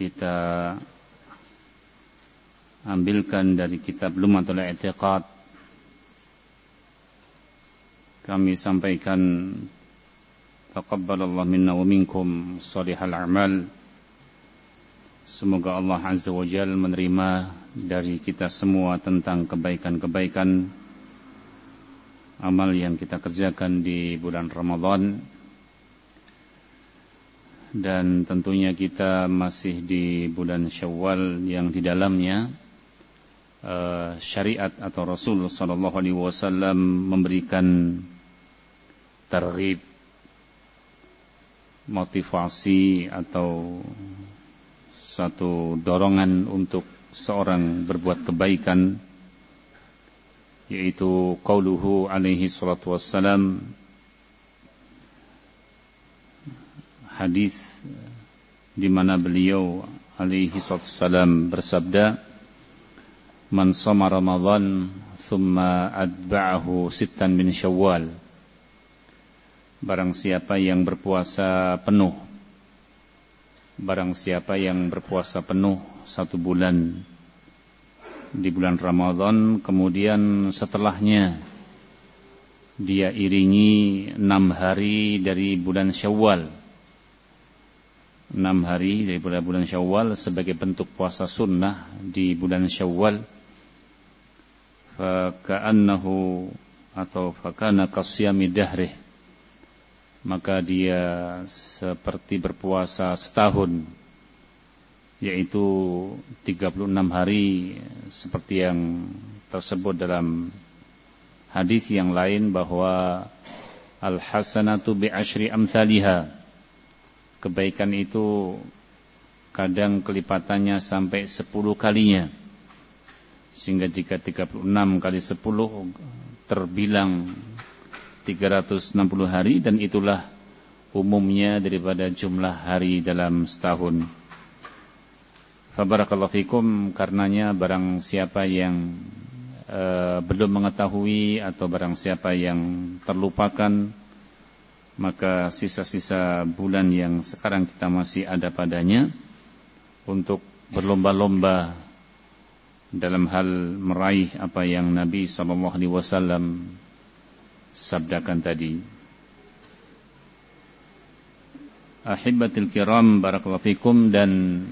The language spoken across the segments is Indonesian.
kita ambilkan dari kitab Lumatul I'tiqad. Kami sampaikan taqabbalallahu minna wa minkum salihal a'mal. Semoga Allah azza wa jalla menerima dari kita semua tentang kebaikan-kebaikan amal yang kita kerjakan di bulan Ramadan dan tentunya kita masih di bulan Syawal yang di dalamnya uh, syariat atau Rasul sallallahu alaihi wasallam memberikan targhib motivasi atau satu dorongan untuk seorang berbuat kebaikan yaitu qauluhu alaihi salatu wassalam hadis di mana beliau alaihi salam bersabda Man sama Ramadan thumma adba'ahu sittan min Syawal. Barang siapa yang berpuasa penuh Barang siapa yang berpuasa penuh satu bulan di bulan Ramadan kemudian setelahnya dia iringi enam hari dari bulan Syawal enam hari dari bulan Syawal sebagai bentuk puasa sunnah di bulan Syawal. Faka'annahu atau fakana qasyami dahrih. Maka dia seperti berpuasa setahun yaitu 36 hari seperti yang tersebut dalam hadis yang lain bahwa al hasanatu bi asyri amsalihah kebaikan itu kadang kelipatannya sampai 10 kalinya. Sehingga jika 36 kali 10 terbilang 360 hari dan itulah umumnya daripada jumlah hari dalam setahun. Fabarakallahu fikum karenanya barang siapa yang uh, belum mengetahui atau barang siapa yang terlupakan maka sisa-sisa bulan yang sekarang kita masih ada padanya untuk berlomba-lomba dalam hal meraih apa yang Nabi wasallam sabdakan tadi. Ahibbatil kiram barakallahu dan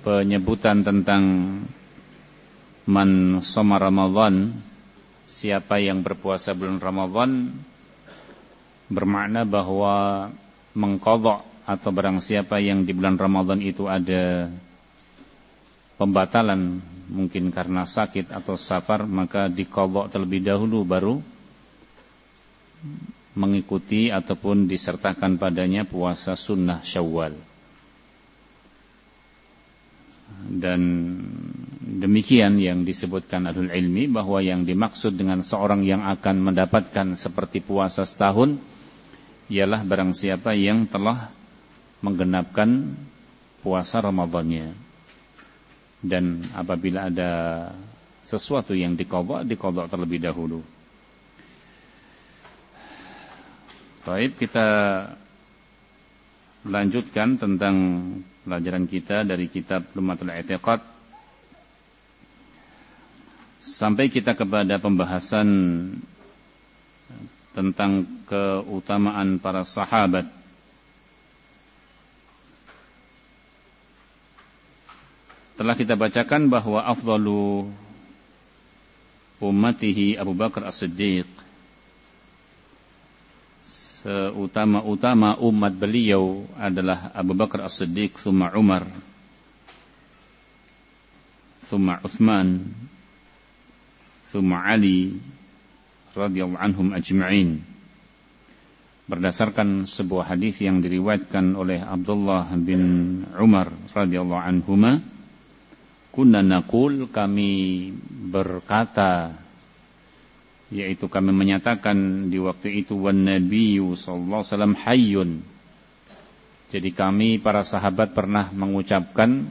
penyebutan tentang man sama Ramadan siapa yang berpuasa bulan Ramadan bermakna bahwa mengkodok atau barang siapa yang di bulan Ramadan itu ada pembatalan mungkin karena sakit atau safar maka dikodok terlebih dahulu baru mengikuti ataupun disertakan padanya puasa sunnah syawal. Dan demikian yang disebutkan adul ilmi bahwa yang dimaksud dengan seorang yang akan mendapatkan seperti puasa setahun ialah barang siapa yang telah menggenapkan puasa Ramadannya. Dan apabila ada sesuatu yang dikodok, dikodok terlebih dahulu. Baik, kita lanjutkan tentang pelajaran kita dari kitab Lumatul I'tiqad sampai kita kepada pembahasan tentang keutamaan para sahabat telah kita bacakan bahwa afdalu ummatihi Abu Bakar As-Siddiq seutama-utama umat beliau adalah Abu Bakar As-Siddiq thumma Umar thumma Uthman thumma Ali radhiyallahu anhum ajma'in. Berdasarkan sebuah hadis yang diriwayatkan oleh Abdullah bin Umar radhiyallahu anhuma kunna naqul kami berkata yaitu kami menyatakan di waktu itu wan nabiyyu sallallahu alaihi wasallam hayyun jadi kami para sahabat pernah mengucapkan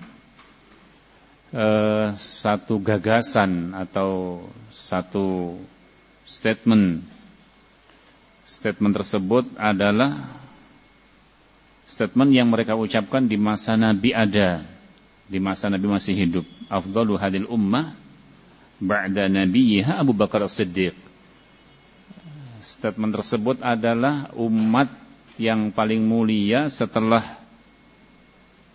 uh, satu gagasan atau satu statement. Statement tersebut adalah statement yang mereka ucapkan di masa Nabi ada, di masa Nabi masih hidup. Afdalu hadil ummah ba'da nabiyha Abu Bakar As-Siddiq. Statement tersebut adalah umat yang paling mulia setelah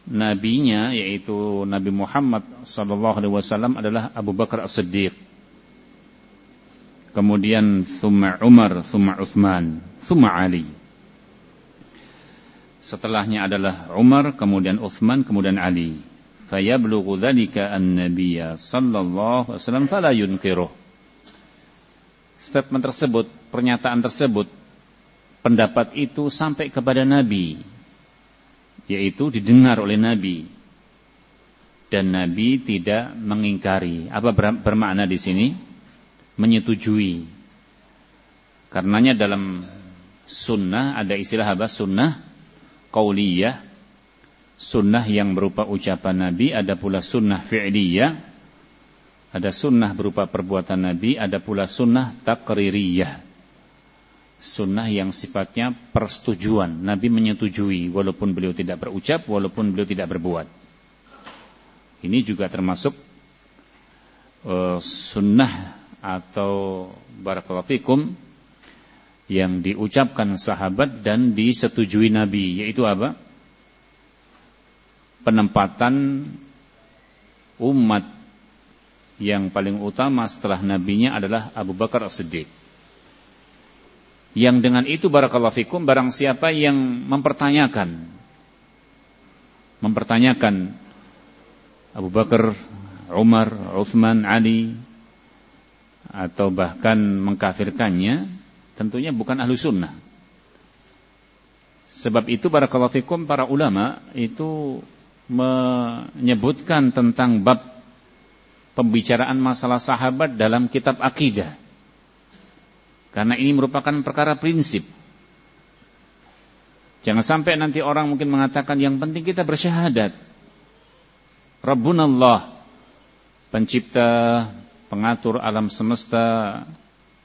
nabinya yaitu Nabi Muhammad sallallahu alaihi wasallam adalah Abu Bakar As-Siddiq. Kemudian thumma Umar, thumma Uthman, thumma Ali. Setelahnya adalah Umar, kemudian Uthman, kemudian Ali. Fayablughu dhalika an-nabiyya sallallahu alaihi wasallam fala yunkiruh. Statement tersebut, pernyataan tersebut, pendapat itu sampai kepada Nabi yaitu didengar oleh Nabi dan Nabi tidak mengingkari. Apa bermakna di sini? Menyetujui. Karenanya dalam sunnah ada istilah apa? Sunnah qauliyah. Sunnah yang berupa ucapan Nabi, ada pula sunnah fi'liyah. Ada sunnah berupa perbuatan Nabi, ada pula sunnah takririyah sunnah yang sifatnya persetujuan. Nabi menyetujui walaupun beliau tidak berucap, walaupun beliau tidak berbuat. Ini juga termasuk uh, sunnah atau barakallahu fikum yang diucapkan sahabat dan disetujui Nabi, yaitu apa? Penempatan umat yang paling utama setelah nabinya adalah Abu Bakar As-Siddiq. Yang dengan itu barakallahu fikum barang siapa yang mempertanyakan mempertanyakan Abu Bakar, Umar, Uthman, Ali atau bahkan mengkafirkannya tentunya bukan ahlu sunnah. Sebab itu barakallahu fikum para ulama itu menyebutkan tentang bab pembicaraan masalah sahabat dalam kitab akidah. Karena ini merupakan perkara prinsip. Jangan sampai nanti orang mungkin mengatakan yang penting kita bersyahadat. Rabbunallah, pencipta, pengatur alam semesta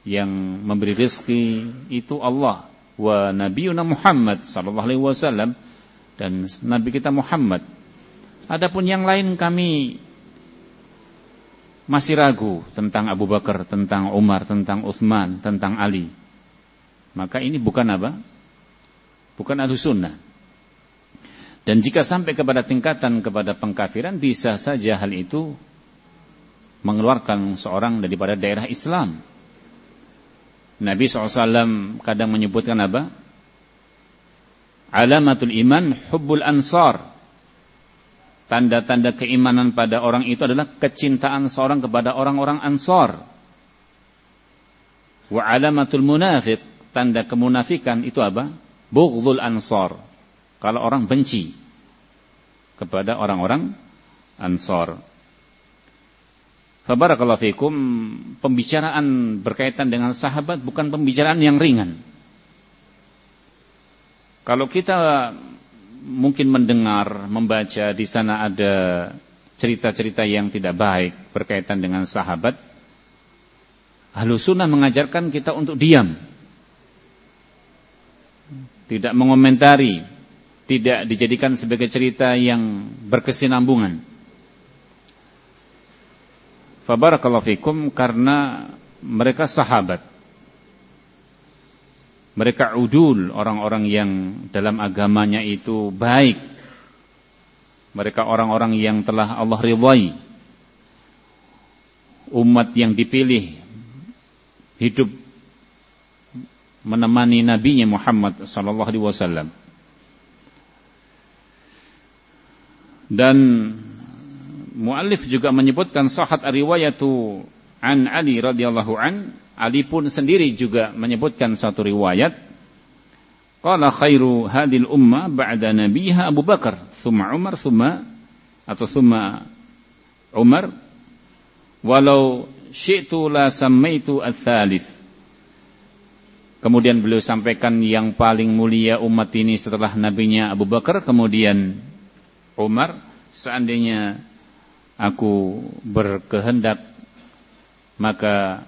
yang memberi rezeki itu Allah wa nabiyuna Muhammad sallallahu alaihi wasallam dan nabi kita Muhammad. Adapun yang lain kami masih ragu tentang Abu Bakar, tentang Umar, tentang Uthman, tentang Ali. Maka ini bukan apa? Bukan ahlu sunnah. Dan jika sampai kepada tingkatan kepada pengkafiran, bisa saja hal itu mengeluarkan seorang daripada daerah Islam. Nabi SAW kadang menyebutkan apa? Alamatul iman hubbul ansar tanda-tanda keimanan pada orang itu adalah kecintaan seorang kepada orang-orang ansor. Wa alamatul munafiq, tanda kemunafikan itu apa? Bughdul ansor. Kalau orang benci kepada orang-orang ansor. Fabarakallahu fikum, pembicaraan berkaitan dengan sahabat bukan pembicaraan yang ringan. Kalau kita mungkin mendengar, membaca di sana ada cerita-cerita yang tidak baik berkaitan dengan sahabat, Ahlu sunnah mengajarkan kita untuk diam. Tidak mengomentari, tidak dijadikan sebagai cerita yang berkesinambungan. Fabarakallahu fikum karena mereka sahabat. Mereka udul orang-orang yang dalam agamanya itu baik. Mereka orang-orang yang telah Allah ridhai. Umat yang dipilih hidup menemani nabinya Muhammad sallallahu alaihi wasallam. Dan muallif juga menyebutkan sahat riwayatu an Ali radhiyallahu an Ali pun sendiri juga menyebutkan satu riwayat Qala khairu hadil umma ba'da nabiha Abu Bakar, thumma Umar, thumma atau thumma Umar. Walau syi'tu la sammaitu ats-tsalits. Kemudian beliau sampaikan yang paling mulia umat ini setelah nabinya Abu Bakar, kemudian Umar, seandainya aku berkehendak maka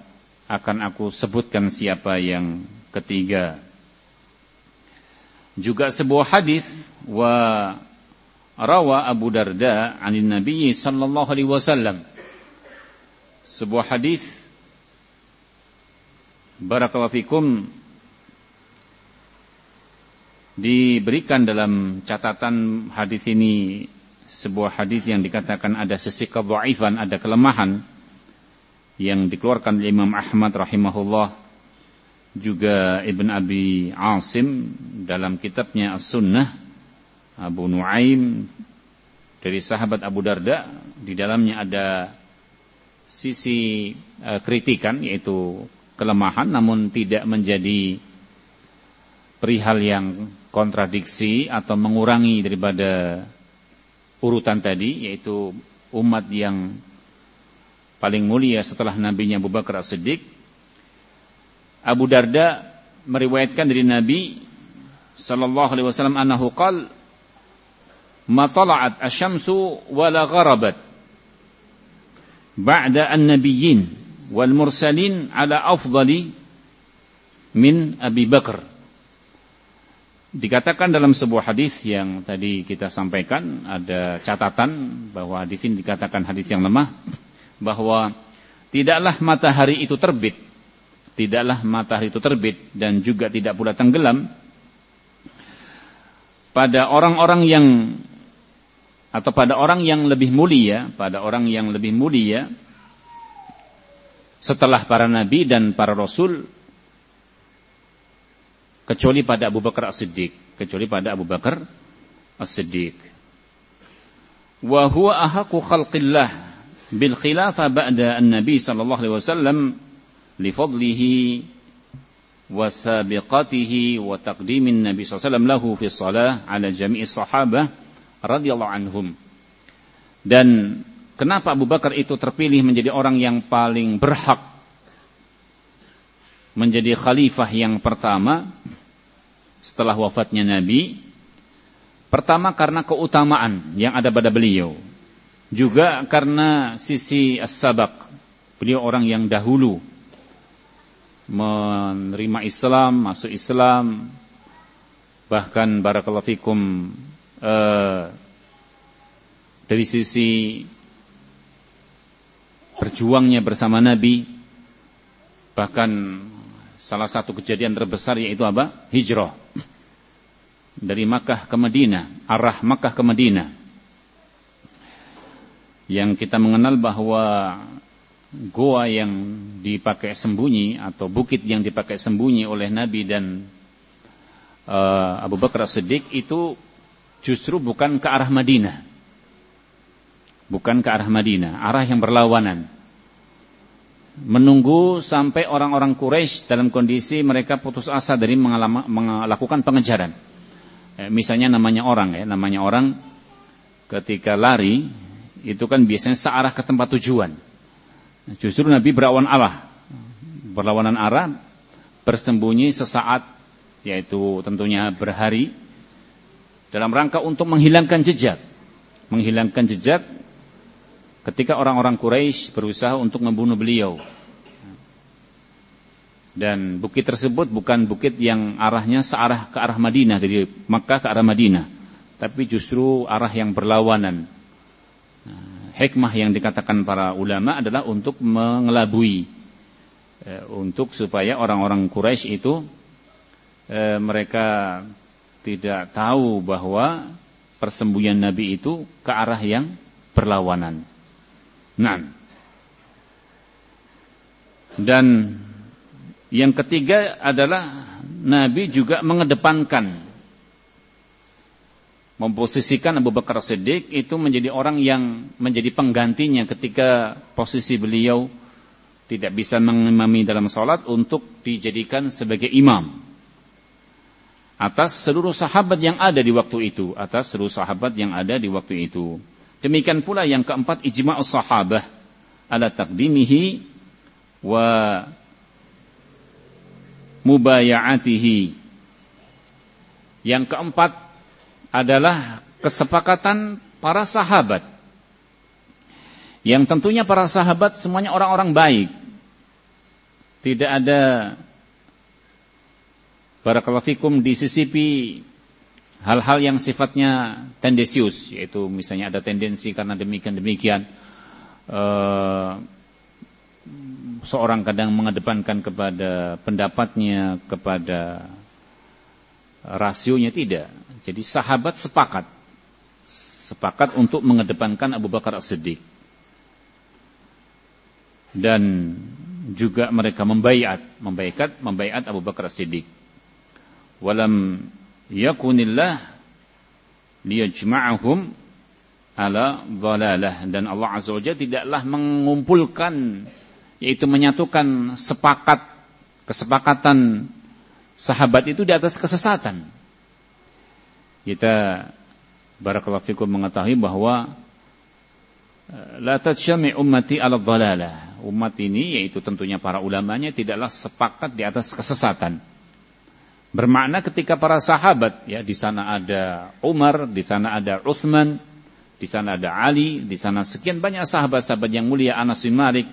akan aku sebutkan siapa yang ketiga. Juga sebuah hadis wa rawa Abu Darda anin Nabi sallallahu alaihi wasallam. Sebuah hadis barakallahu fikum diberikan dalam catatan hadis ini sebuah hadis yang dikatakan ada sisi kedhaifan, ada kelemahan yang dikeluarkan oleh Imam Ahmad rahimahullah juga Ibn Abi Asim dalam kitabnya As-Sunnah Abu Nuaim dari sahabat Abu Darda di dalamnya ada sisi uh, kritikan yaitu kelemahan namun tidak menjadi perihal yang kontradiksi atau mengurangi daripada urutan tadi yaitu umat yang paling mulia setelah nabinya Abu Bakar As-Siddiq. Abu Darda meriwayatkan dari Nabi sallallahu alaihi wasallam annahu qal ma tala'at asy-syamsu wa la gharabat ba'da an-nabiyyin wal mursalin ala afdali min Abi Bakar Dikatakan dalam sebuah hadis yang tadi kita sampaikan ada catatan bahwa di sini dikatakan hadis yang lemah bahwa tidaklah matahari itu terbit tidaklah matahari itu terbit dan juga tidak pula tenggelam pada orang-orang yang atau pada orang yang lebih mulia, pada orang yang lebih mulia setelah para nabi dan para rasul kecuali pada Abu Bakar As-Siddiq, kecuali pada Abu Bakar As-Siddiq. Wa huwa ahaqu khalqillah bil khilafah ba'da an-nabi sallallahu alaihi wasallam lifadlihi wa sabiqatihi wa taqdimin Nabi SAW lahu fi salah ala jami'i sahabah radhiyallahu anhum. Dan kenapa Abu Bakar itu terpilih menjadi orang yang paling berhak menjadi khalifah yang pertama setelah wafatnya Nabi? Pertama karena keutamaan yang ada pada beliau. Juga karena sisi as-sabak. Beliau orang yang dahulu menerima Islam, masuk Islam, bahkan barakallahu fikum uh, dari sisi berjuangnya bersama Nabi, bahkan salah satu kejadian terbesar yaitu apa? Hijrah dari Makkah ke Madinah, arah Makkah ke Madinah. Yang kita mengenal bahwa goa yang dipakai sembunyi atau bukit yang dipakai sembunyi oleh Nabi dan uh, Abu Bakar Siddiq itu justru bukan ke arah Madinah. Bukan ke arah Madinah, arah yang berlawanan. Menunggu sampai orang-orang Quraisy dalam kondisi mereka putus asa dari melakukan pengejaran. Eh, misalnya namanya orang ya, namanya orang ketika lari itu kan biasanya searah ke tempat tujuan Justru Nabi berawan Allah. Berlawanan arah, bersembunyi sesaat, yaitu tentunya berhari, dalam rangka untuk menghilangkan jejak. Menghilangkan jejak ketika orang-orang Quraisy berusaha untuk membunuh beliau. Dan bukit tersebut bukan bukit yang arahnya searah ke arah Madinah, dari Makkah ke arah Madinah. Tapi justru arah yang berlawanan hikmah yang dikatakan para ulama adalah untuk mengelabui e, untuk supaya orang-orang Quraisy itu e, mereka tidak tahu bahwa persembunyian Nabi itu ke arah yang berlawanan. Nah, dan yang ketiga adalah Nabi juga mengedepankan memposisikan Abu Bakar Siddiq itu menjadi orang yang menjadi penggantinya ketika posisi beliau tidak bisa mengimami dalam sholat untuk dijadikan sebagai imam. atas seluruh sahabat yang ada di waktu itu, atas seluruh sahabat yang ada di waktu itu. Demikian pula yang keempat ijma'us sahabah ala taqdimihi wa mubaya'atihi. Yang keempat adalah kesepakatan para sahabat. Yang tentunya para sahabat semuanya orang-orang baik. Tidak ada barakallahu fikum disisipi hal-hal yang sifatnya tendensius yaitu misalnya ada tendensi karena demikian demikian uh, seorang kadang mengedepankan kepada pendapatnya kepada rasionya tidak. Jadi sahabat sepakat sepakat untuk mengedepankan Abu Bakar As-Siddiq. Dan juga mereka membaiat membaiat membaiat Abu Bakar As-Siddiq. Walam yakunillah liyajma'ahum ala dhalalah dan Allah Azza wajalla tidaklah mengumpulkan yaitu menyatukan sepakat kesepakatan sahabat itu di atas kesesatan. Kita barakallahu fikum mengetahui bahwa eh, la tajmi ummati ala dhalalah. Umat ini yaitu tentunya para ulamanya tidaklah sepakat di atas kesesatan. Bermakna ketika para sahabat ya di sana ada Umar, di sana ada Uthman, di sana ada Ali, di sana sekian banyak sahabat-sahabat yang mulia Anas bin Malik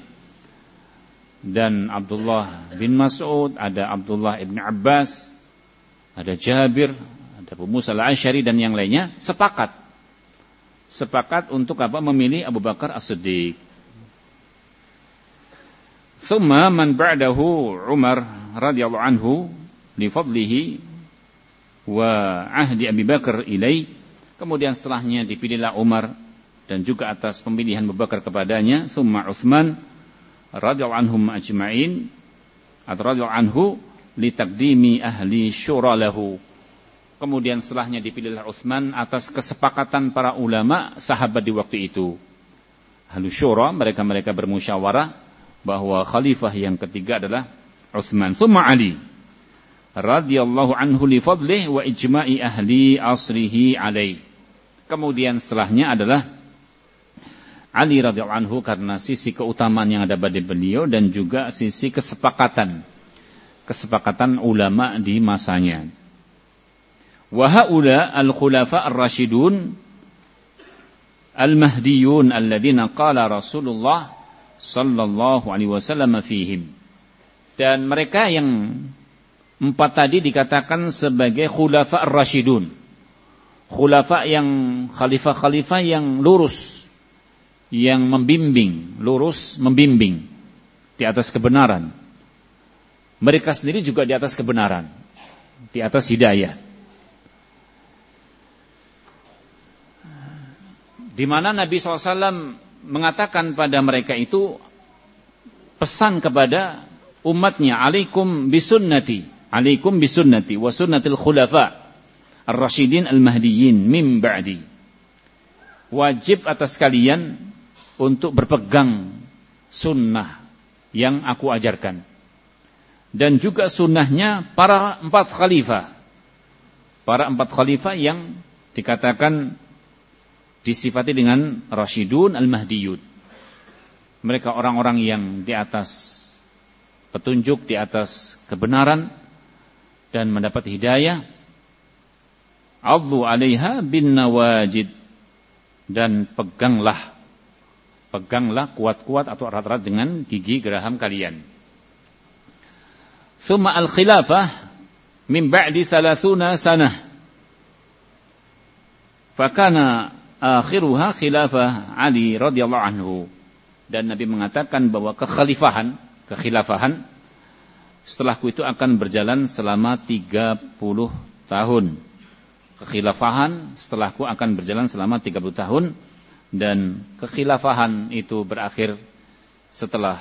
dan Abdullah bin Mas'ud, ada Abdullah bin Abbas, ada Jabir, ada Abu Musa al-Asy'ari dan yang lainnya sepakat. Sepakat untuk apa? Memilih Abu Bakar As-Siddiq. Thumma man ba'dahu Umar radhiyallahu anhu li fadlihi wa ahdi Abi Bakar ilai. Kemudian setelahnya dipilihlah Umar dan juga atas pemilihan Abu Bakar kepadanya summa Uthman radhiyallahu anhum ajma'in atau radhiyallahu anhu li taqdimi ahli syura lahu kemudian setelahnya dipilihlah Uthman atas kesepakatan para ulama sahabat di waktu itu. Ahli syura mereka-mereka bermusyawarah bahwa khalifah yang ketiga adalah Uthman summa Ali radhiyallahu anhu li fadlih wa ijma'i ahli asrihi alaih. Kemudian setelahnya adalah Ali radhiyallahu anhu karena sisi keutamaan yang ada pada beliau dan juga sisi kesepakatan kesepakatan ulama di masanya. Wa haula al-khulafa ar-rasyidun al-mahdiyun alladziina qala Rasulullah sallallahu alaihi wasallam fihim. Dan mereka yang Empat tadi dikatakan sebagai khulafa ar-rasyidun. Khulafa yang khalifah-khalifah yang lurus. Yang membimbing, lurus membimbing di atas kebenaran. Mereka sendiri juga di atas kebenaran. Di atas hidayah. Di mana Nabi SAW mengatakan pada mereka itu pesan kepada umatnya alaikum bisunnati alaikum bisunnati wa sunnatil khulafa ar-rasyidin al-mahdiyyin min ba'di. Wajib atas kalian untuk berpegang sunnah yang aku ajarkan. Dan juga sunnahnya para empat khalifah. Para empat khalifah yang dikatakan disifati dengan Rasyidun al-Mahdiyun. Mereka orang-orang yang di atas petunjuk, di atas kebenaran, dan mendapat hidayah Allahu alaiha bin nawajid dan peganglah peganglah kuat-kuat atau erat-erat dengan gigi geraham kalian. Thumma al-khilafah min ba'di 30 sanah. Fakana akhiruha khilafah Ali radhiyallahu anhu. Dan Nabi mengatakan bahwa kekhalifahan, kekhilafahan setelahku itu akan berjalan selama 30 tahun. Kekhilafahan setelahku akan berjalan selama 30 tahun dan kekhilafahan itu berakhir setelah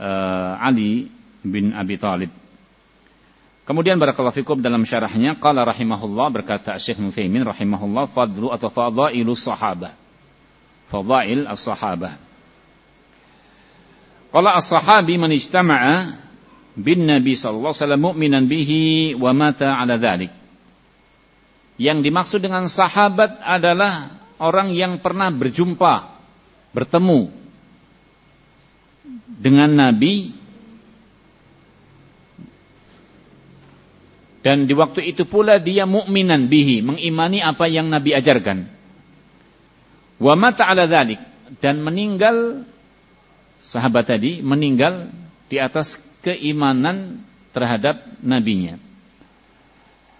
uh, Ali bin Abi Thalib. Kemudian barakallahu fikum dalam syarahnya qala rahimahullah berkata Syekh Nutsaimin rahimahullah fadlu atau fadailu sahabah. Fadail as-sahabah. Qala as-sahabi man ijtama'a bin Nabi sallallahu alaihi wasallam mu'minan bihi wa mata ala dhalik. Yang dimaksud dengan sahabat adalah orang yang pernah berjumpa, bertemu dengan Nabi dan di waktu itu pula dia mukminan bihi, mengimani apa yang Nabi ajarkan. Wa mata ala dhalik dan meninggal sahabat tadi meninggal di atas keimanan terhadap nabinya.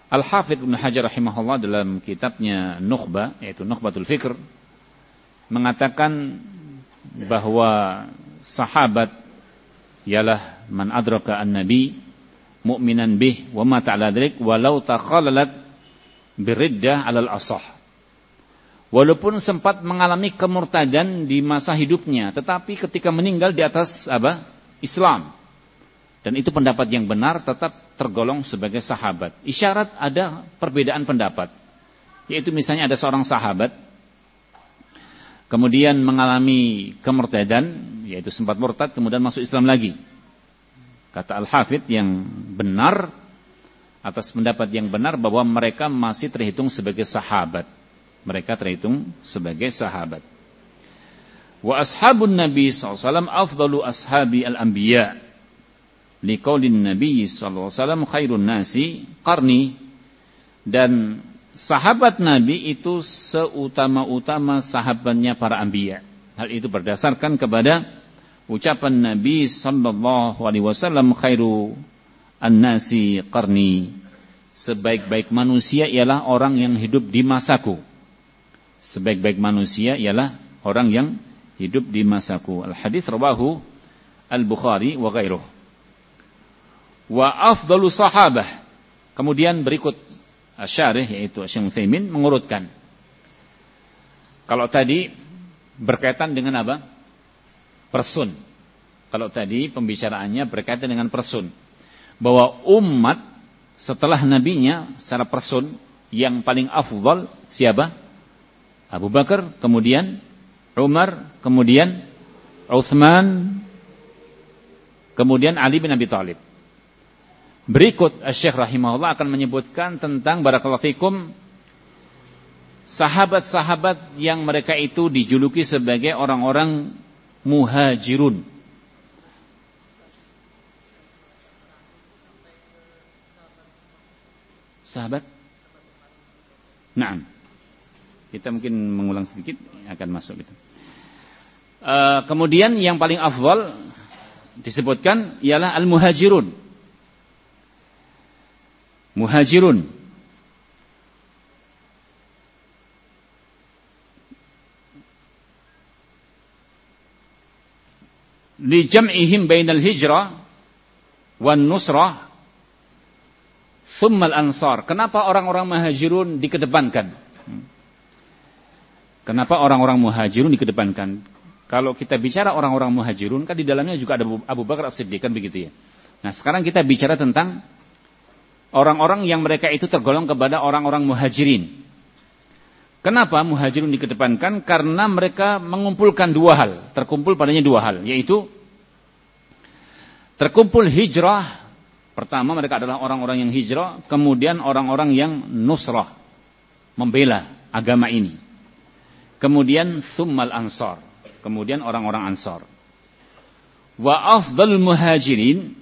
Al-Hafidh Ibn Hajar rahimahullah dalam kitabnya Nukhba, yaitu Nukhbatul Fikr, mengatakan bahwa sahabat ialah man adraka an-nabi mu'minan bih wa ma ta'ala dhalik walau taqallalat biriddah alal asah. Walaupun sempat mengalami kemurtadan di masa hidupnya, tetapi ketika meninggal di atas apa? Islam. Dan itu pendapat yang benar tetap tergolong sebagai sahabat. Isyarat ada perbedaan pendapat. Yaitu misalnya ada seorang sahabat kemudian mengalami kemurtadan, yaitu sempat murtad kemudian masuk Islam lagi. Kata Al-Hafidh yang benar atas pendapat yang benar bahwa mereka masih terhitung sebagai sahabat. Mereka terhitung sebagai sahabat. Wa ashabun Nabi SAW afdalu ashabi al-anbiya liqaulin Nabi sallallahu alaihi wasallam khairun nasi qarni dan sahabat Nabi itu seutama-utama sahabatnya para anbiya. Hal itu berdasarkan kepada ucapan Nabi sallallahu alaihi wasallam khairu an-nasi qarni. Sebaik-baik manusia ialah orang yang hidup di masaku. Sebaik-baik manusia ialah orang yang hidup di masaku. Al-hadis rawahu Al-Bukhari wa wa afdalu sahabah. Kemudian berikut syarih yaitu Syekh Utsaimin mengurutkan. Kalau tadi berkaitan dengan apa? Person. Kalau tadi pembicaraannya berkaitan dengan person. Bahwa umat setelah nabinya secara person yang paling afdal siapa? Abu Bakar, kemudian Umar, kemudian Uthman, kemudian Ali bin Abi Thalib. Berikut Syekh rahimahullah akan menyebutkan tentang barakallahu fikum sahabat-sahabat yang mereka itu dijuluki sebagai orang-orang muhajirun. Sahabat? Nah, kita mungkin mengulang sedikit akan masuk itu. Uh, kemudian yang paling afdal disebutkan ialah al-muhajirun muhajirun li jam'ihim bainal hijrah wan nusrah thumma al-ansar. Kenapa orang-orang muhajirun dikedepankan? Kenapa orang-orang muhajirun dikedepankan? Kalau kita bicara orang-orang muhajirun kan di dalamnya juga ada Abu Bakar As-Siddiq kan begitu ya. Nah, sekarang kita bicara tentang orang-orang yang mereka itu tergolong kepada orang-orang muhajirin. Kenapa muhajirun dikedepankan? Karena mereka mengumpulkan dua hal, terkumpul padanya dua hal, yaitu terkumpul hijrah. Pertama mereka adalah orang-orang yang hijrah, kemudian orang-orang yang nusrah, membela agama ini. Kemudian thummal ansar, kemudian orang-orang ansar. Wa afdal muhajirin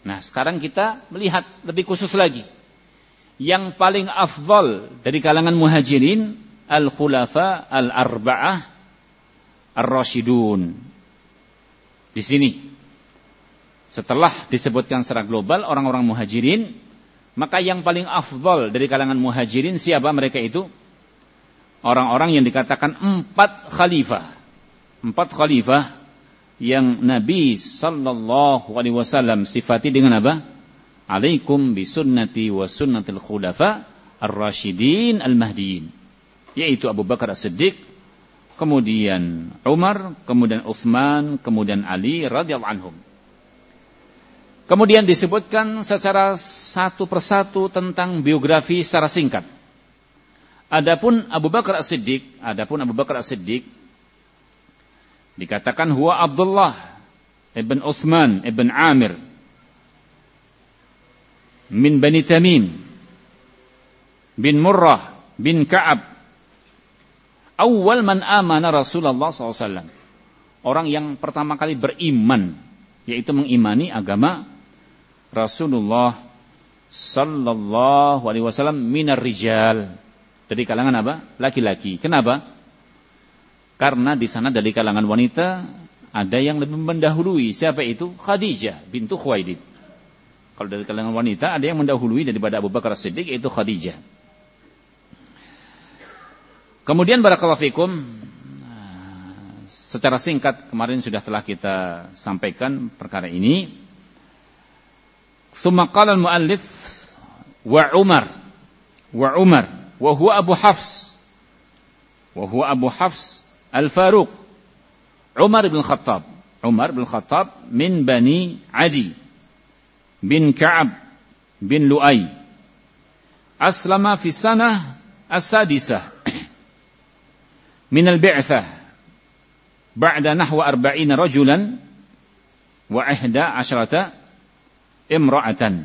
Nah, sekarang kita melihat lebih khusus lagi. Yang paling afdal dari kalangan muhajirin al-khulafa al-arba'ah ar-rasyidun. Di sini setelah disebutkan secara global orang-orang muhajirin, maka yang paling afdal dari kalangan muhajirin siapa mereka itu? Orang-orang yang dikatakan empat khalifah. Empat khalifah yang Nabi sallallahu alaihi wasallam sifati dengan apa? Alaikum bisunnati wa sunnatil khulafa ar-rasyidin al-mahdiyin. Yaitu Abu Bakar As-Siddiq, kemudian Umar, kemudian Uthman, kemudian Ali radhiyallahu anhum. Kemudian disebutkan secara satu persatu tentang biografi secara singkat. Adapun Abu Bakar As-Siddiq, adapun Abu Bakar As-Siddiq Dikatakan huwa Abdullah ibn Uthman ibn Amir min Bani Tamim bin Murrah bin Ka'ab awal man amana Rasulullah SAW orang yang pertama kali beriman yaitu mengimani agama Rasulullah sallallahu alaihi wasallam minar rijal dari kalangan apa? laki-laki. Kenapa? Karena di sana dari kalangan wanita ada yang lebih mendahului. Siapa itu? Khadijah bintu Khuwaidid. Kalau dari kalangan wanita ada yang mendahului daripada Abu Bakar Siddiq yaitu Khadijah. Kemudian barakallahu fikum secara singkat kemarin sudah telah kita sampaikan perkara ini. Tsumma qala al-muallif wa Umar wa Umar wa huwa Abu Hafs wa huwa Abu Hafs Al-Faruq. Umar bin Khattab. Umar bin Khattab min Bani Adi. Bin Ka'ab bin Lu'ay. Aslama fi sanah as-sadisah. Min al-bi'thah ba'da nahwa arba'ina rajulan wa ihda asyrata imra'atan.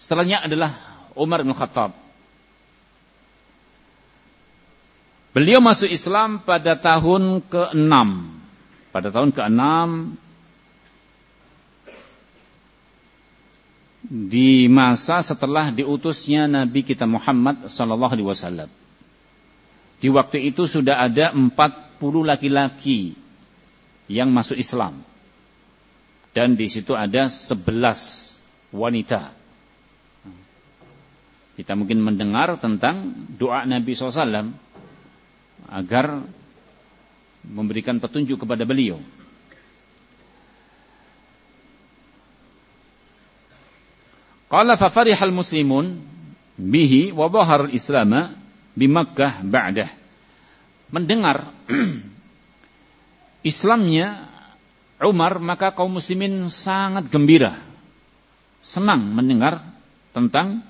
Setelahnya adalah Umar bin Khattab Beliau masuk Islam pada tahun ke-6. Pada tahun ke-6 di masa setelah diutusnya Nabi kita Muhammad sallallahu alaihi wasallam. Di waktu itu sudah ada 40 laki-laki yang masuk Islam. Dan di situ ada 11 wanita. Kita mungkin mendengar tentang doa Nabi SAW agar memberikan petunjuk kepada beliau. Qala fa farihal muslimun bihi wa dhahara al-islam bi Makkah ba'dah. Mendengar Islamnya Umar maka kaum muslimin sangat gembira. Senang mendengar tentang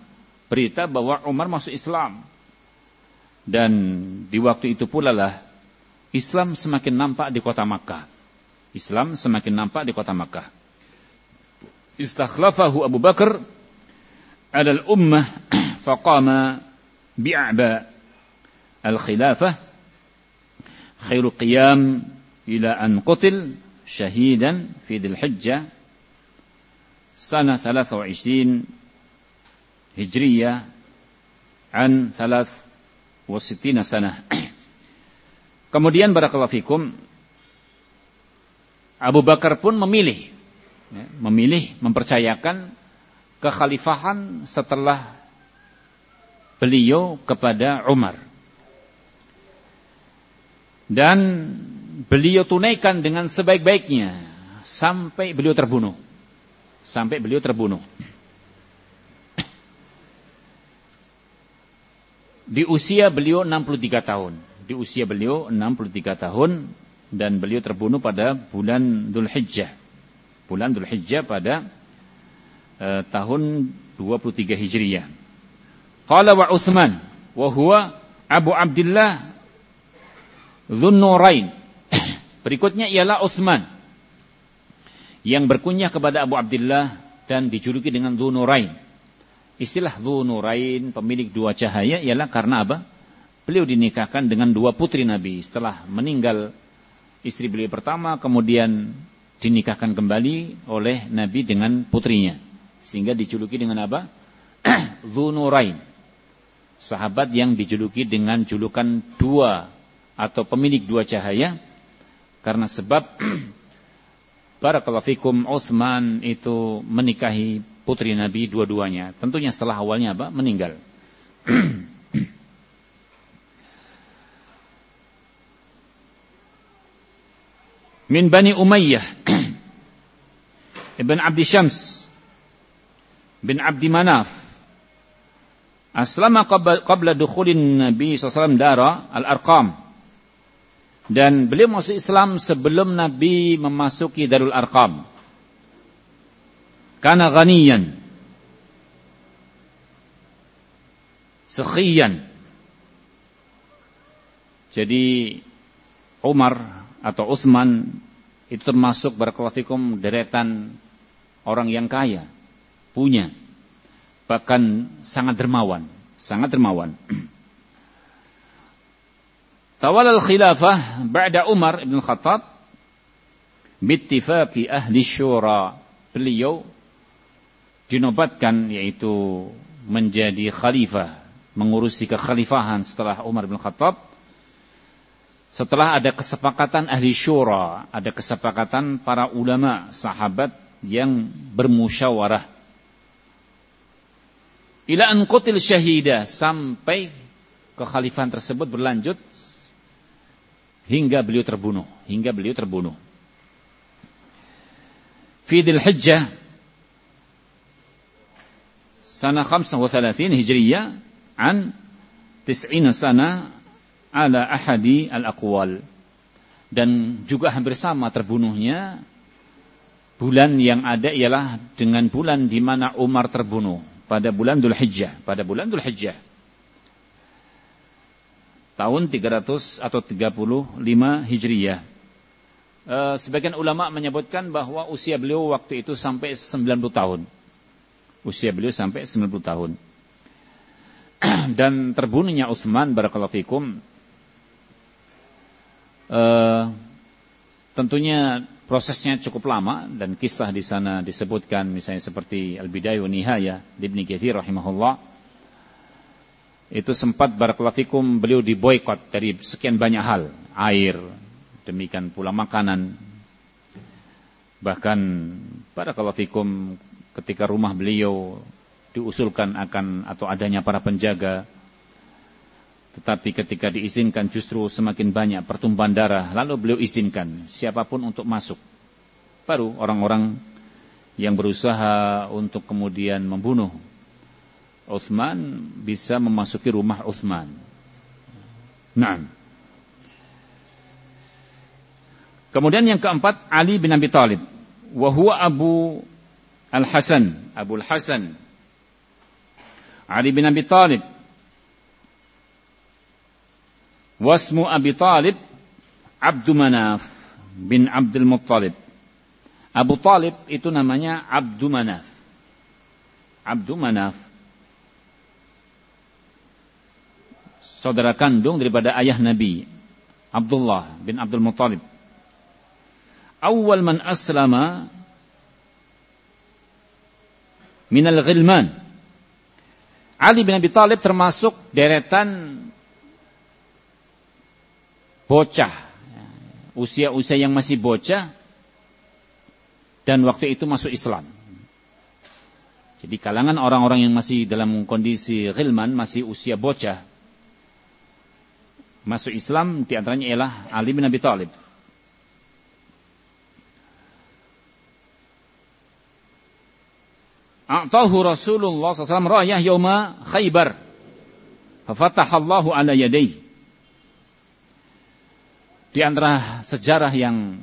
berita bahwa Umar masuk Islam. Dan di waktu itu pula lah Islam semakin nampak di kota Makkah. Islam semakin nampak di kota Makkah. Istakhlafahu Abu Bakar ala al-ummah faqama bi'aba al-khilafah khairu qiyam ila an qutil syahidan fi dhil hijjah sana 23 hijriyah an 3 wasittina sana. Kemudian barakallahu fikum Abu Bakar pun memilih ya, memilih mempercayakan kekhalifahan setelah beliau kepada Umar. Dan beliau tunaikan dengan sebaik-baiknya sampai beliau terbunuh. Sampai beliau terbunuh. Di usia beliau 63 tahun. Di usia beliau 63 tahun dan beliau terbunuh pada bulan Dhul Hijjah. Bulan Dhul Hijjah pada uh, tahun 23 Hijriyah. Qala wa Uthman wa huwa Abu Abdullah Dhunnurain. Berikutnya ialah Uthman yang berkunyah kepada Abu Abdullah dan dijuluki dengan Dhunnurain. Istilah Dhu Nurain, pemilik dua cahaya, ialah karena apa? Beliau dinikahkan dengan dua putri Nabi. Setelah meninggal istri beliau pertama, kemudian dinikahkan kembali oleh Nabi dengan putrinya. Sehingga dijuluki dengan apa? Dhu Nurain. Sahabat yang dijuluki dengan julukan dua atau pemilik dua cahaya. Karena sebab Barakallahu fikum Uthman itu menikahi putri Nabi dua-duanya. Tentunya setelah awalnya apa? Meninggal. Min Bani Umayyah Ibn Abdi Syams bin Abdi Manaf Aslama qabla dukhulin Nabi SAW dara Al-Arqam dan beliau masuk Islam sebelum Nabi memasuki Darul Arqam karena ghaniyan sekhiyan jadi Umar atau Uthman itu termasuk barakallahu deretan orang yang kaya punya bahkan sangat dermawan, sangat dermawan. Tawal al-khilafah ba'da Umar ibn Khattab bittifaqi ahli syura. Beliau dinobatkan yaitu menjadi khalifah, mengurusi kekhalifahan setelah Umar bin Khattab. Setelah ada kesepakatan ahli syura, ada kesepakatan para ulama, sahabat yang bermusyawarah. Ila an qutil syahida sampai kekhalifahan tersebut berlanjut hingga beliau terbunuh, hingga beliau terbunuh. Fi Dzul Hijjah sana 35 Hijriyah an 90 sana ala ahadi al-aqwal dan juga hampir sama terbunuhnya bulan yang ada ialah dengan bulan di mana Umar terbunuh pada bulan Dzul Hijjah pada bulan Dzul Hijjah tahun 300 atau 35 Hijriyah. E, sebagian ulama menyebutkan bahwa usia beliau waktu itu sampai 90 tahun. Usia beliau sampai 90 tahun. Dan terbunuhnya Utsman barakallahu fikum e, tentunya prosesnya cukup lama dan kisah di sana disebutkan misalnya seperti Al-Bidayah wa Nihayah Ibnu Katsir rahimahullah itu sempat barakallahu beliau diboykot dari sekian banyak hal, air, demikian pula makanan. Bahkan barakallahu fikum ketika rumah beliau diusulkan akan atau adanya para penjaga tetapi ketika diizinkan justru semakin banyak pertumpahan darah lalu beliau izinkan siapa pun untuk masuk baru orang-orang yang berusaha untuk kemudian membunuh Uthman bisa memasuki rumah Uthman. Nah. Kemudian yang keempat Ali bin Abi Thalib. Wahua Abu Al-Hasan. Abu Al-Hasan. Ali bin Abi Thalib. Wasmu Abi Talib Abdu Manaf bin Abdul Muttalib. Abu Talib itu namanya Abdu Manaf. Abdu Manaf. saudara kandung daripada ayah Nabi Abdullah bin Abdul Muttalib. Awal man aslama minal ghilman. Ali bin Abi Thalib termasuk deretan bocah. Usia-usia yang masih bocah dan waktu itu masuk Islam. Jadi kalangan orang-orang yang masih dalam kondisi ghilman, masih usia bocah, masuk Islam di antaranya ialah Ali bin Abi Thalib. A'tahu Rasulullah SAW rayah yawma khaybar. Fafatahallahu ala yadayh. Di antara sejarah yang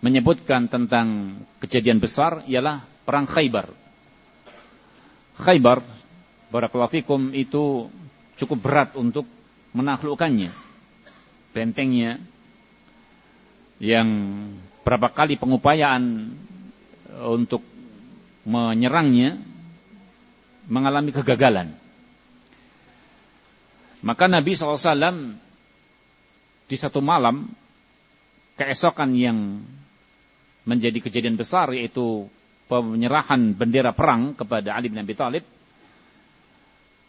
menyebutkan tentang kejadian besar ialah perang Khaybar. Khaybar, barakallahu fikum itu cukup berat untuk menaklukkannya. Bentengnya yang berapa kali pengupayaan untuk menyerangnya mengalami kegagalan. Maka Nabi SAW di satu malam keesokan yang menjadi kejadian besar yaitu penyerahan bendera perang kepada Ali bin Abi Thalib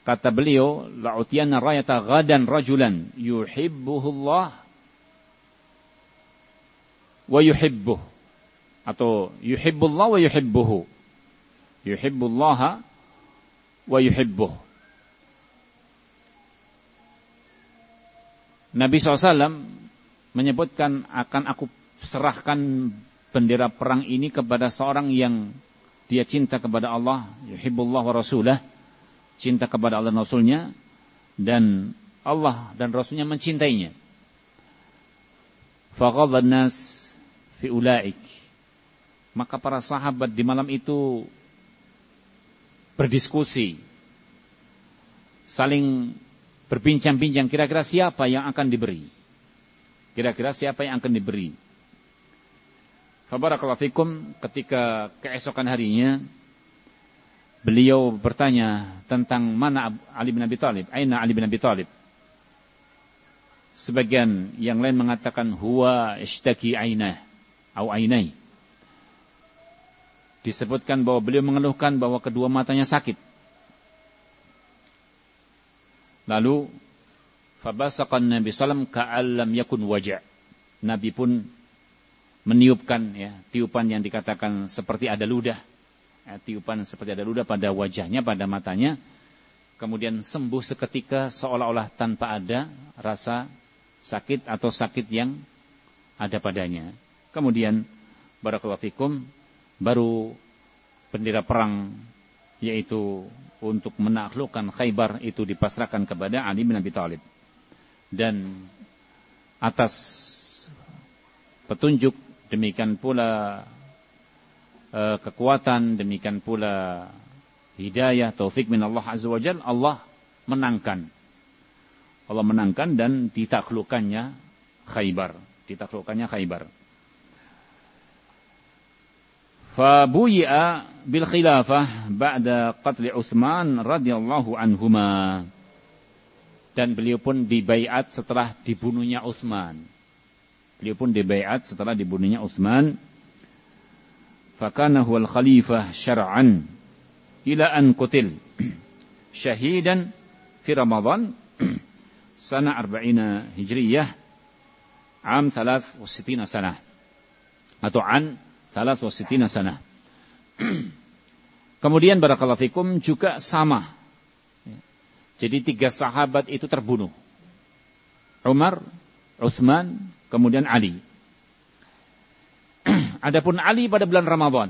Kata beliau, la'utiyana rayata ghadan rajulan yuhibbuhullah wa yuhibbuh. Atau yuhibbullah wa yuhibbuhu. Yuhibbullaha wa yuhibbuh. Nabi SAW menyebutkan akan aku serahkan bendera perang ini kepada seorang yang dia cinta kepada Allah, yuhibbullah wa rasulah cinta kepada Allah dan Rasulnya dan Allah dan Rasulnya mencintainya. Faqadhan nas fi ulaik. Maka para sahabat di malam itu berdiskusi. Saling berbincang-bincang kira-kira siapa yang akan diberi. Kira-kira siapa yang akan diberi. Fabarakallahu fikum ketika keesokan harinya beliau bertanya tentang mana Ali bin Abi Thalib, aina Ali bin Abi Thalib. Sebagian yang lain mengatakan huwa ishtaki ainah atau ainai. Disebutkan bahwa beliau mengeluhkan bahwa kedua matanya sakit. Lalu fabasaqan Nabi sallam ka'allam yakun waja'. Nabi pun meniupkan ya, tiupan yang dikatakan seperti ada ludah ya, tiupan seperti ada ludah pada wajahnya, pada matanya, kemudian sembuh seketika seolah-olah tanpa ada rasa sakit atau sakit yang ada padanya. Kemudian barakallahu fikum baru bendera perang yaitu untuk menaklukkan Khaybar itu dipasrahkan kepada Ali bin Abi Thalib. Dan atas petunjuk demikian pula Eh, kekuatan, demikian pula hidayah, taufik min Allah Azza wa Jal, Allah menangkan. Allah menangkan dan ditaklukkannya Khaybar. Ditaklukkannya Khaybar. Fabuyi'a bil khilafah ba'da qatli Uthman radhiyallahu anhuma. Dan beliau pun dibaiat setelah dibunuhnya Uthman. Beliau pun dibaiat setelah dibunuhnya Uthman fakana huwal khalifah syar'an ila an qutil syahidan fi Ramadan sana 40 Hijriyah am 63 sanah atau an 63 sanah Kemudian barakallahu fikum juga sama. Jadi tiga sahabat itu terbunuh. Umar, Uthman, kemudian Ali. Adapun Ali pada bulan Ramadan.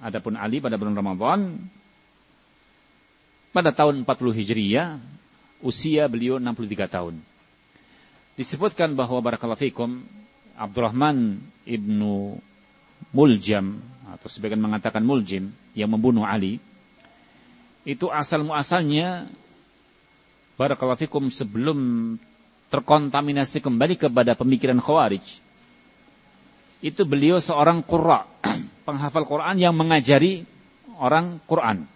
Adapun Ali pada bulan Ramadan pada tahun 40 Hijriyah usia beliau 63 tahun. Disebutkan bahwa barakallahu fikum Abdurrahman ibnu Muljam atau sebagian mengatakan Muljim yang membunuh Ali itu asal muasalnya barakallahu fikum sebelum terkontaminasi kembali kepada pemikiran Khawarij itu beliau seorang qurra, penghafal Quran yang mengajari orang Quran.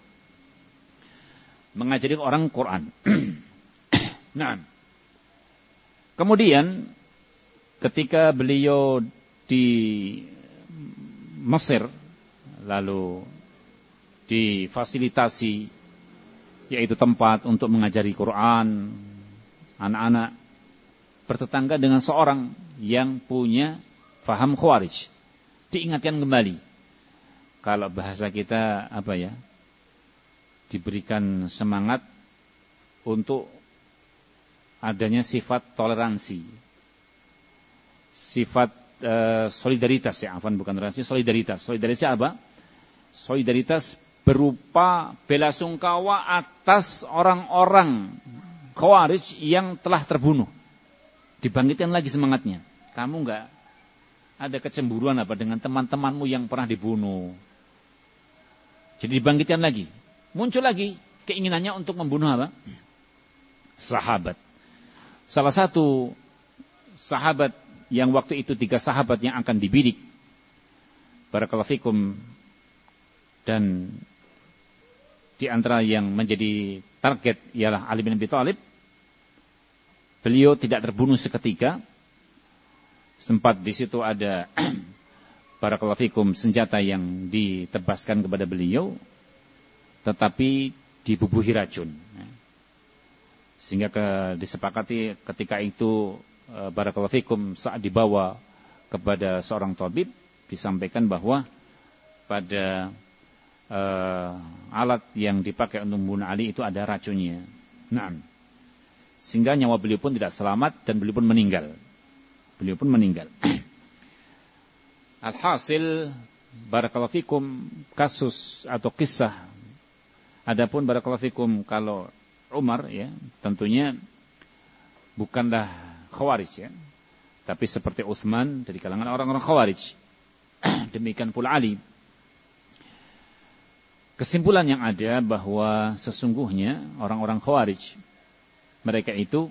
Mengajari orang Quran. nah. Kemudian ketika beliau di Mesir lalu difasilitasi yaitu tempat untuk mengajari Quran anak-anak bertetangga dengan seorang yang punya faham khawarij. Diingatkan kembali. Kalau bahasa kita apa ya? Diberikan semangat untuk adanya sifat toleransi. Sifat e, solidaritas ya, afan bukan toleransi, solidaritas. Solidaritas apa? Solidaritas berupa bela sungkawa atas orang-orang khawarij yang telah terbunuh. Dibangkitkan lagi semangatnya. Kamu enggak ada kecemburuan apa dengan teman-temanmu yang pernah dibunuh. Jadi dibangkitkan lagi. Muncul lagi keinginannya untuk membunuh apa? Sahabat. Salah satu sahabat yang waktu itu tiga sahabat yang akan dibidik. Fikum. Dan di antara yang menjadi target ialah Ali bin Abi Thalib. Beliau tidak terbunuh seketika, sempat di situ ada para kalafikum senjata yang ditebaskan kepada beliau, tetapi dibubuhi racun. Sehingga ke, disepakati ketika itu para e, kalafikum saat dibawa kepada seorang tabib disampaikan bahwa pada uh, alat yang dipakai untuk membunuh Ali itu ada racunnya. Nah, sehingga nyawa beliau pun tidak selamat dan beliau pun meninggal beliau pun meninggal. Alhasil barakallahu fikum kasus atau kisah adapun barakallahu fikum kalau Umar ya tentunya bukanlah khawarij ya. Tapi seperti Uthman dari kalangan orang-orang khawarij. Demikian pula Ali. Kesimpulan yang ada bahwa sesungguhnya orang-orang khawarij mereka itu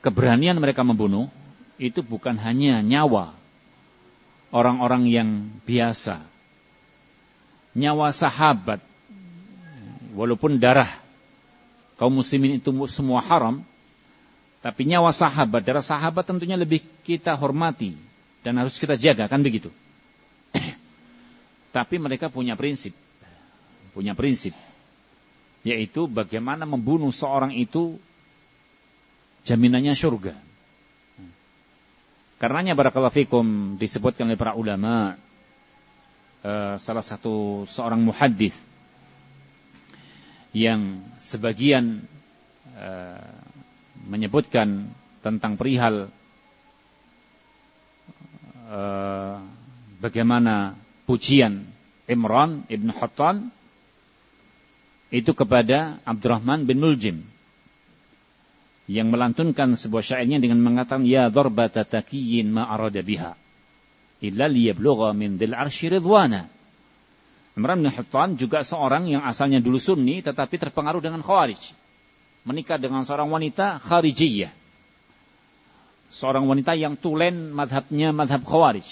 keberanian mereka membunuh itu bukan hanya nyawa orang-orang yang biasa. nyawa sahabat walaupun darah kaum muslimin itu semua haram tapi nyawa sahabat darah sahabat tentunya lebih kita hormati dan harus kita jaga kan begitu? Tapi mereka punya prinsip. Punya prinsip. Yaitu bagaimana membunuh seorang itu jaminannya surga Karenanya barakallahu fikum disebutkan oleh para ulama uh, salah satu seorang muhaddis yang sebagian uh, menyebutkan tentang perihal uh, bagaimana pujian Imran ibn Hattan itu kepada Abdurrahman bin Muljim yang melantunkan sebuah syairnya dengan mengatakan ya darbata taqiyin ma arada biha illa liyablugha min dhil arsy ridwana. Imran bin Hittan juga seorang yang asalnya dulu sunni tetapi terpengaruh dengan khawarij menikah dengan seorang wanita kharijiyah. Seorang wanita yang tulen madhabnya madhab khawarij.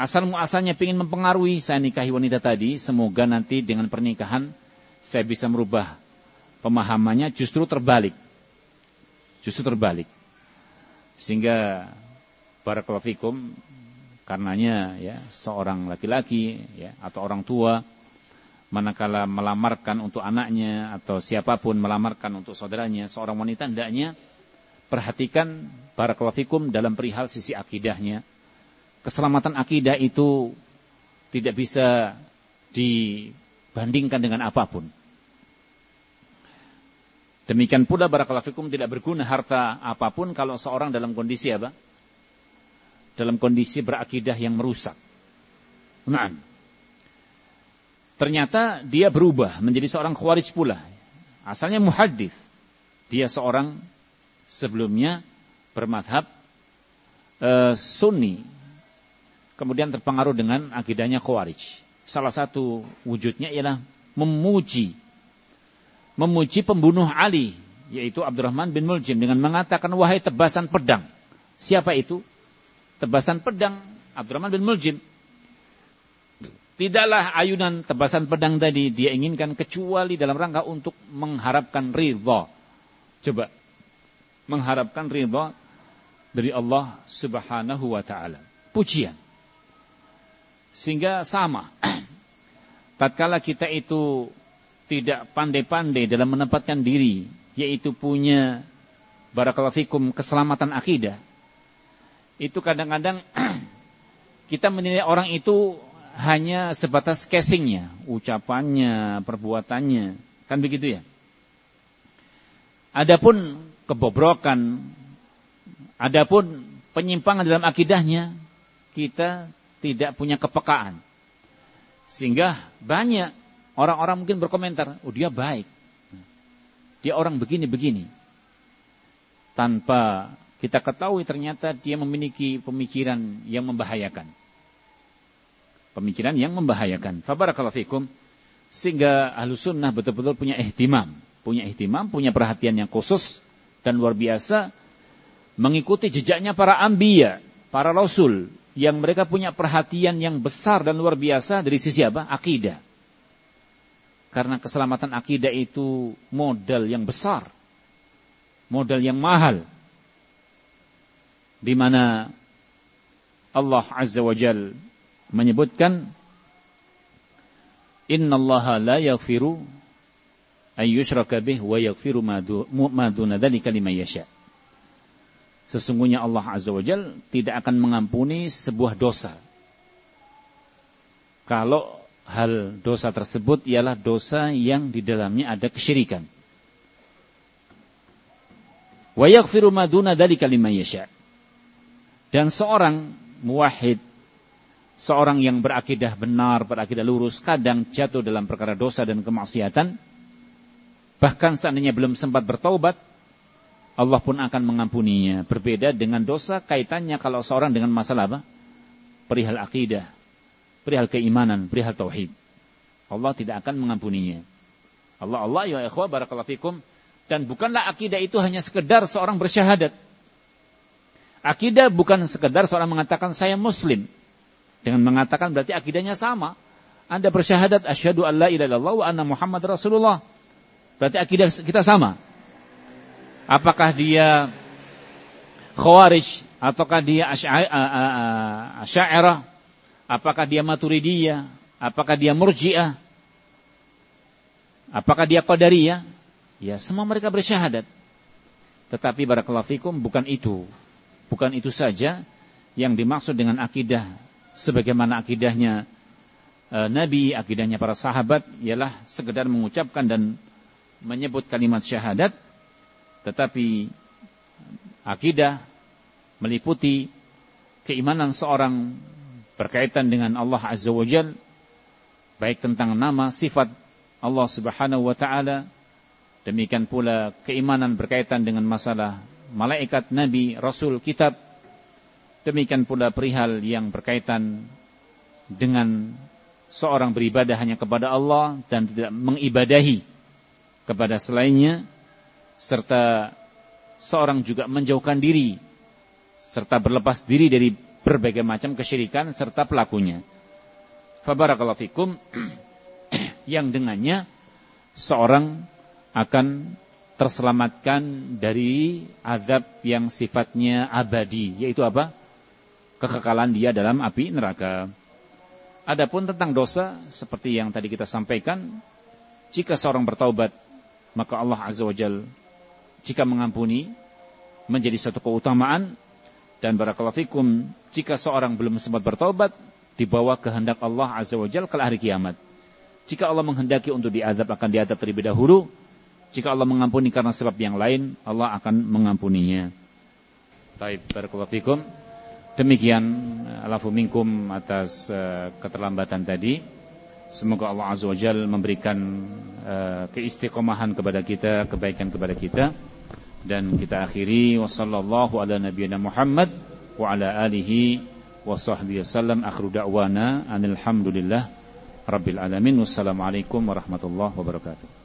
Asal muasalnya ingin mempengaruhi saya nikahi wanita tadi semoga nanti dengan pernikahan saya bisa merubah pemahamannya justru terbalik. Justru terbalik. Sehingga para fikum karenanya ya seorang laki-laki ya atau orang tua manakala melamarkan untuk anaknya atau siapa pun melamarkan untuk saudaranya seorang wanita hendaknya perhatikan para fikum dalam perihal sisi akidahnya. Keselamatan akidah itu tidak bisa dibandingkan dengan apa pun. Demikian pula barakallahu fikum tidak berguna harta apa pun kalau seorang dalam kondisi apa? Dalam kondisi berakidah yang merusak. Nah, ternyata dia berubah menjadi seorang khawarij pula. Asalnya muhaddith. Dia seorang sebelumnya bermadhab uh, sunni. Kemudian terpengaruh dengan akidahnya khawarij. Salah satu wujudnya ialah memuji memuji pembunuh Ali, yaitu Abdurrahman bin Muljim dengan mengatakan wahai tebasan pedang. Siapa itu? Tebasan pedang Abdurrahman bin Muljim. Tidaklah ayunan tebasan pedang tadi dia inginkan kecuali dalam rangka untuk mengharapkan ridha. Coba mengharapkan ridha dari Allah Subhanahu wa taala. Pujian. Sehingga sama. Tatkala kita itu tidak pandai-pandai dalam menempatkan diri, yaitu punya barakallahu fikum keselamatan akidah. Itu kadang-kadang kita menilai orang itu hanya sebatas casingnya, ucapannya, perbuatannya, kan begitu ya. Adapun kebobrokan, adapun penyimpangan dalam akidahnya, kita tidak punya kepekaan. Sehingga banyak Orang-orang mungkin berkomentar, oh dia baik. Dia orang begini-begini. Tanpa kita ketahui ternyata dia memiliki pemikiran yang membahayakan. Pemikiran yang membahayakan. Fabarakallahu fikum. Sehingga ahlu sunnah betul-betul punya ihtimam. Punya ihtimam, punya perhatian yang khusus dan luar biasa. Mengikuti jejaknya para ambiya, para rasul. Yang mereka punya perhatian yang besar dan luar biasa dari sisi apa? Akidah. Karena keselamatan akidah itu modal yang besar. Modal yang mahal. Di mana Allah Azza wa Jal menyebutkan Inna Allah la yaghfiru an yushraka bih wa yaghfiru ma duna dzalika liman yasha. Sesungguhnya Allah Azza wa Jal tidak akan mengampuni sebuah dosa. Kalau hal dosa tersebut ialah dosa yang di dalamnya ada kesyirikan. Wa yaghfiru ma duna dzalika liman yasha. Dan seorang muwahhid, seorang yang berakidah benar, berakidah lurus, kadang jatuh dalam perkara dosa dan kemaksiatan, bahkan seandainya belum sempat bertaubat, Allah pun akan mengampuninya. Berbeda dengan dosa kaitannya kalau seorang dengan masalah apa? Perihal akidah, perihal keimanan, perihal tauhid. Allah tidak akan mengampuninya. Allah Allah ya ikhwah barakallahu fikum dan bukanlah akidah itu hanya sekedar seorang bersyahadat. Akidah bukan sekedar seorang mengatakan saya muslim. Dengan mengatakan berarti akidahnya sama. Anda bersyahadat asyhadu alla ilaha illallah wa anna Muhammad Rasulullah. Berarti akidah kita sama. Apakah dia Khawarij ataukah dia Asy'ariyah? Apakah dia Maturidiyah? Apakah dia Murji'ah? Apakah dia Qadariyah? Ya, semua mereka bersyahadat. Tetapi barakallahu fikum bukan itu. Bukan itu saja yang dimaksud dengan akidah sebagaimana akidahnya e, Nabi, akidahnya para sahabat ialah sekedar mengucapkan dan menyebut kalimat syahadat tetapi akidah meliputi keimanan seorang berkaitan dengan Allah Azza wa Jal baik tentang nama, sifat Allah Subhanahu wa taala Demikian pula keimanan berkaitan dengan masalah malaikat, nabi, rasul, kitab. Demikian pula perihal yang berkaitan dengan seorang beribadah hanya kepada Allah dan tidak mengibadahi kepada selainnya serta seorang juga menjauhkan diri serta berlepas diri dari berbagai macam kesyirikan serta pelakunya. Fabarakallahu fikum yang dengannya seorang akan terselamatkan dari azab yang sifatnya abadi, yaitu apa? Kekekalan dia dalam api neraka. Adapun tentang dosa, seperti yang tadi kita sampaikan, jika seorang bertaubat, maka Allah Azza wa Jal, jika mengampuni, menjadi suatu keutamaan, dan barakallahu fikum, jika seorang belum sempat bertaubat, dibawa kehendak Allah Azza wa Jal ke hari kiamat. Jika Allah menghendaki untuk diazab, akan diazab terlebih dahulu, jika Allah mengampuni karena sebab yang lain, Allah akan mengampuninya. Baik, barakallahu fikum. Demikian alafu minkum atas uh, keterlambatan tadi. Semoga Allah Azza wa memberikan uh, keistiqomahan kepada kita, kebaikan kepada kita. Dan kita akhiri wassallallahu ala nabiyina Muhammad wa ala alihi wa sahbihi wasallam akhiru da'wana anil rabbil alamin wassalamualaikum warahmatullahi wabarakatuh.